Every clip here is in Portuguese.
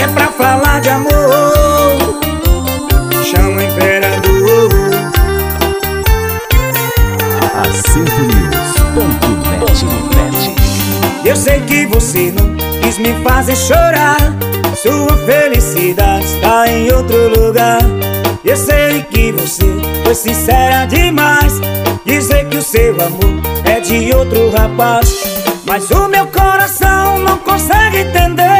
Se é pra falar de amor. Chama o imperador. AcervoNews.net Eu sei que você não quis me fazer chorar. Sua felicidade está em outro lugar. Eu sei que você foi sincera demais. Dizer que o seu amor é de outro rapaz. Mas o meu coração não consegue entender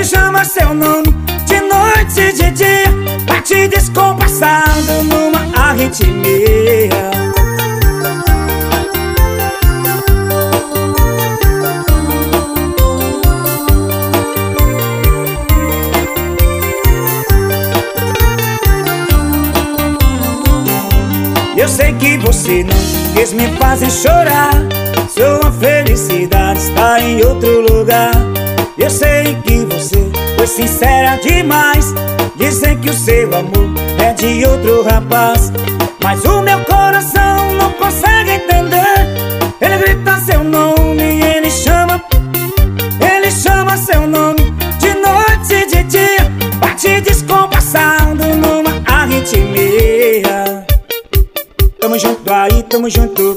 Ele chama seu nome de noite e de dia Bate descompassado numa arritmia. Eu sei que você não quis me fazer chorar. Sua felicidade está em outro lugar Eu sei que você foi sincera demais. Dizem que o seu amor é de outro rapaz. Mas o meu coração não consegue entender. Ele grita seu nome, ele chama. Ele chama seu nome de noite e de dia. Bate descompassado numa arritmia. Tamo junto aí, tamo junto